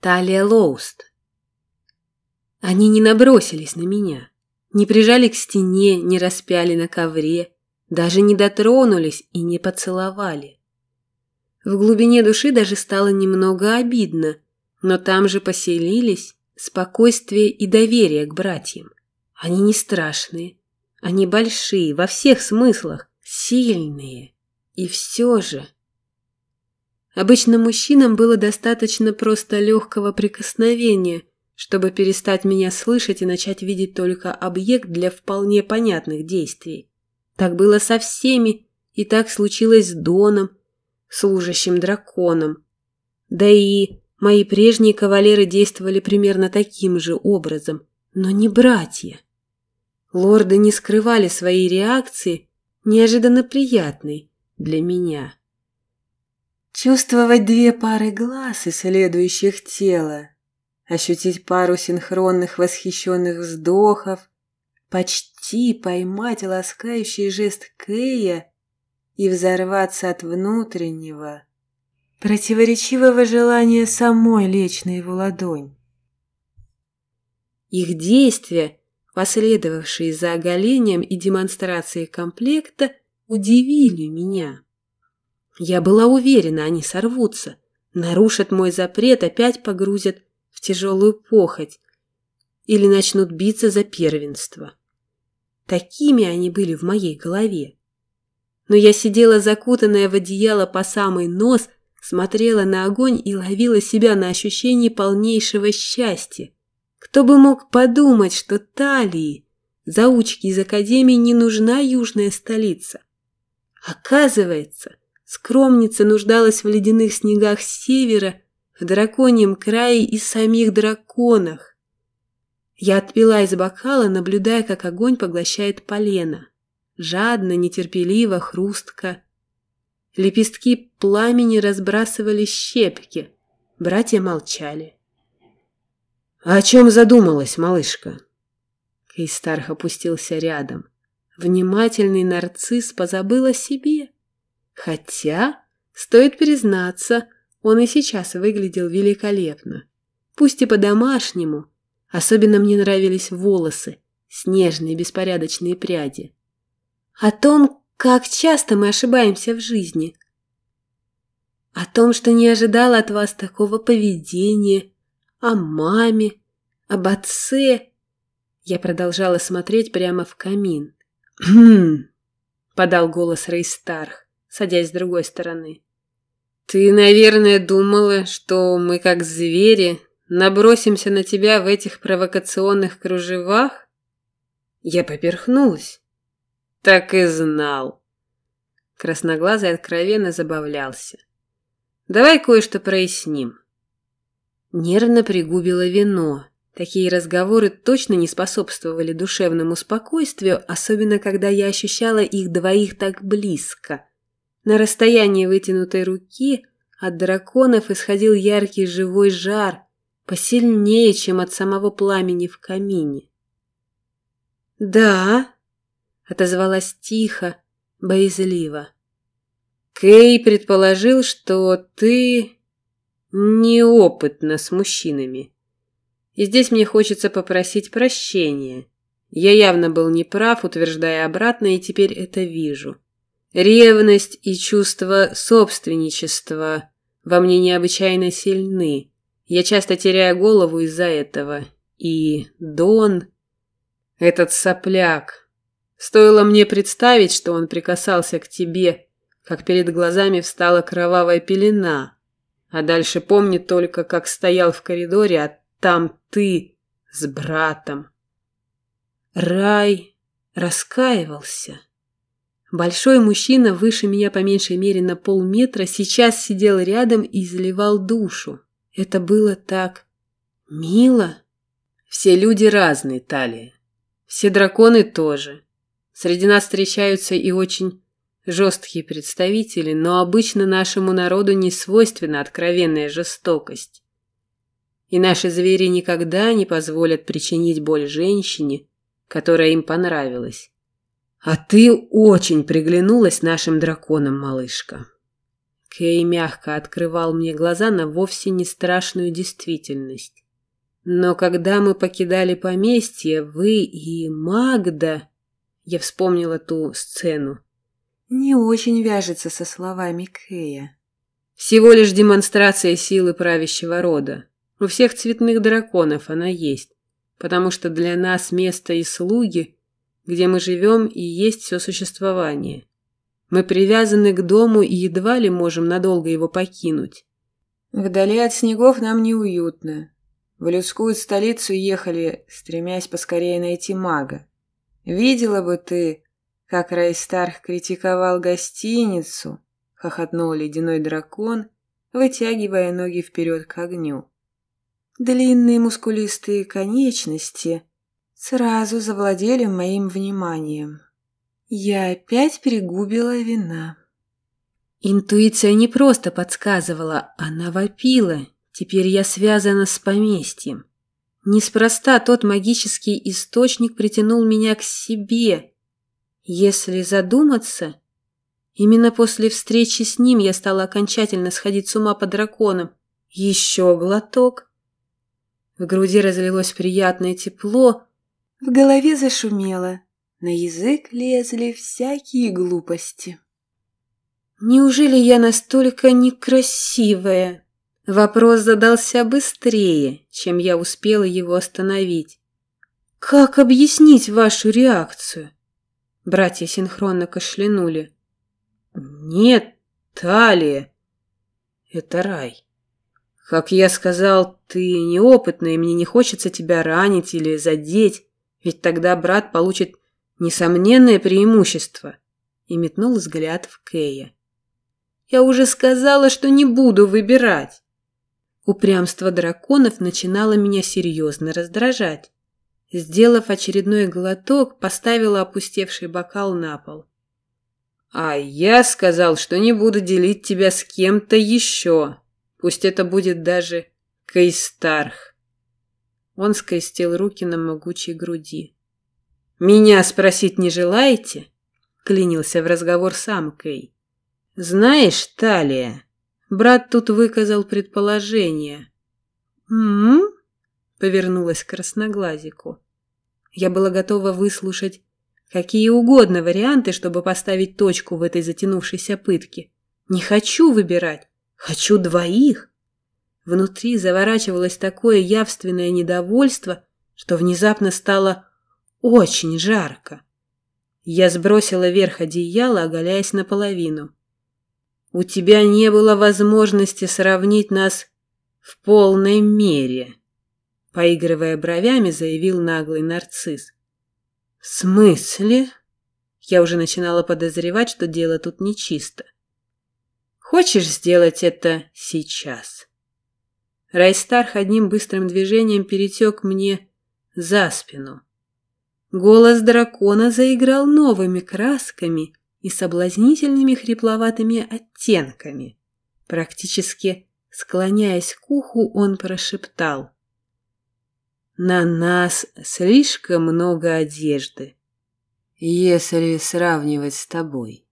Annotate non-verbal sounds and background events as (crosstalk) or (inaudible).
Талия Лоуст. Они не набросились на меня, не прижали к стене, не распяли на ковре, даже не дотронулись и не поцеловали. В глубине души даже стало немного обидно, но там же поселились спокойствие и доверие к братьям. Они не страшные, они большие во всех смыслах, сильные. И все же... Обычно мужчинам было достаточно просто легкого прикосновения, чтобы перестать меня слышать и начать видеть только объект для вполне понятных действий. Так было со всеми, и так случилось с Доном, служащим драконом. Да и мои прежние кавалеры действовали примерно таким же образом, но не братья. Лорды не скрывали свои реакции, неожиданно приятной для меня. Чувствовать две пары глаз, исследующих тело, ощутить пару синхронных восхищенных вздохов, почти поймать ласкающий жест Кэя и взорваться от внутреннего, противоречивого желания самой лечь на его ладонь. Их действия, последовавшие за оголением и демонстрацией комплекта, удивили меня. Я была уверена, они сорвутся, нарушат мой запрет, опять погрузят в тяжелую похоть или начнут биться за первенство. Такими они были в моей голове. Но я сидела закутанная в одеяло по самый нос, смотрела на огонь и ловила себя на ощущении полнейшего счастья. Кто бы мог подумать, что Талии, заучки из академии, не нужна южная столица. Оказывается, Скромница нуждалась в ледяных снегах севера, в драконьем крае и самих драконах. Я отпила из бокала, наблюдая, как огонь поглощает полено. Жадно, нетерпеливо, хрустко. Лепестки пламени разбрасывали щепки. Братья молчали. «А о чем задумалась, малышка?» Кейстарх опустился рядом. Внимательный нарцисс позабыл о себе. Хотя, стоит признаться, он и сейчас выглядел великолепно. Пусть и по-домашнему. Особенно мне нравились волосы, снежные беспорядочные пряди. О том, как часто мы ошибаемся в жизни. О том, что не ожидала от вас такого поведения. О маме, об отце. Я продолжала смотреть прямо в камин. «Хм!» (clears throat) — подал голос Рейстарх садясь с другой стороны. «Ты, наверное, думала, что мы, как звери, набросимся на тебя в этих провокационных кружевах?» Я поперхнулась. «Так и знал!» Красноглазый откровенно забавлялся. «Давай кое-что проясним». Нервно пригубила вино. Такие разговоры точно не способствовали душевному спокойствию, особенно когда я ощущала их двоих так близко. На расстоянии вытянутой руки от драконов исходил яркий живой жар, посильнее, чем от самого пламени в камине. «Да», — отозвалась тихо, боязливо. «Кей предположил, что ты неопытна с мужчинами. И здесь мне хочется попросить прощения. Я явно был неправ, утверждая обратное, и теперь это вижу». Ревность и чувство собственничества во мне необычайно сильны. Я часто теряю голову из-за этого. И Дон, этот сопляк, стоило мне представить, что он прикасался к тебе, как перед глазами встала кровавая пелена. А дальше помню только, как стоял в коридоре, а там ты с братом. Рай раскаивался. Большой мужчина, выше меня по меньшей мере на полметра, сейчас сидел рядом и заливал душу. Это было так мило. Все люди разные, Талия. Все драконы тоже. Среди нас встречаются и очень жесткие представители, но обычно нашему народу не свойственна откровенная жестокость. И наши звери никогда не позволят причинить боль женщине, которая им понравилась. А ты очень приглянулась нашим драконам, малышка. Кей мягко открывал мне глаза на вовсе не страшную действительность. Но когда мы покидали поместье, вы и Магда... Я вспомнила ту сцену. Не очень вяжется со словами Кея. Всего лишь демонстрация силы правящего рода. У всех цветных драконов она есть, потому что для нас место и слуги, где мы живем, и есть все существование. Мы привязаны к дому и едва ли можем надолго его покинуть. Вдали от снегов нам неуютно. В людскую столицу ехали, стремясь поскорее найти мага. Видела бы ты, как Райстарх критиковал гостиницу, хохотнул ледяной дракон, вытягивая ноги вперед к огню. Длинные мускулистые конечности сразу завладели моим вниманием. Я опять пригубила вина. Интуиция не просто подсказывала, она вопила. Теперь я связана с поместьем. Неспроста тот магический источник притянул меня к себе. Если задуматься, именно после встречи с ним я стала окончательно сходить с ума по драконам. Еще глоток. В груди разлилось приятное тепло, в голове зашумело, на язык лезли всякие глупости. Неужели я настолько некрасивая? Вопрос задался быстрее, чем я успела его остановить. Как объяснить вашу реакцию? Братья синхронно кашлянули. Нет, Талия, это рай. Как я сказал, ты неопытная, мне не хочется тебя ранить или задеть. Ведь тогда брат получит несомненное преимущество. И метнул взгляд в Кея. Я уже сказала, что не буду выбирать. Упрямство драконов начинало меня серьезно раздражать. Сделав очередной глоток, поставила опустевший бокал на пол. «А я сказал, что не буду делить тебя с кем-то еще. Пусть это будет даже Кейстарх. Он скрестил руки на могучей груди. «Меня спросить не желаете?» — клянился в разговор сам Кей. «Знаешь, Талия, брат тут выказал предположение». «М-м-м?» повернулась к красноглазику. Я была готова выслушать какие угодно варианты, чтобы поставить точку в этой затянувшейся пытке. Не хочу выбирать, хочу двоих. Внутри заворачивалось такое явственное недовольство, что внезапно стало очень жарко. Я сбросила верх одеяла, оголяясь наполовину. «У тебя не было возможности сравнить нас в полной мере», поигрывая бровями, заявил наглый нарцисс. «В смысле?» Я уже начинала подозревать, что дело тут нечисто. «Хочешь сделать это сейчас?» Райстарх одним быстрым движением перетек мне за спину. Голос дракона заиграл новыми красками и соблазнительными хрипловатыми оттенками. Практически склоняясь к уху, он прошептал. «На нас слишком много одежды, если сравнивать с тобой».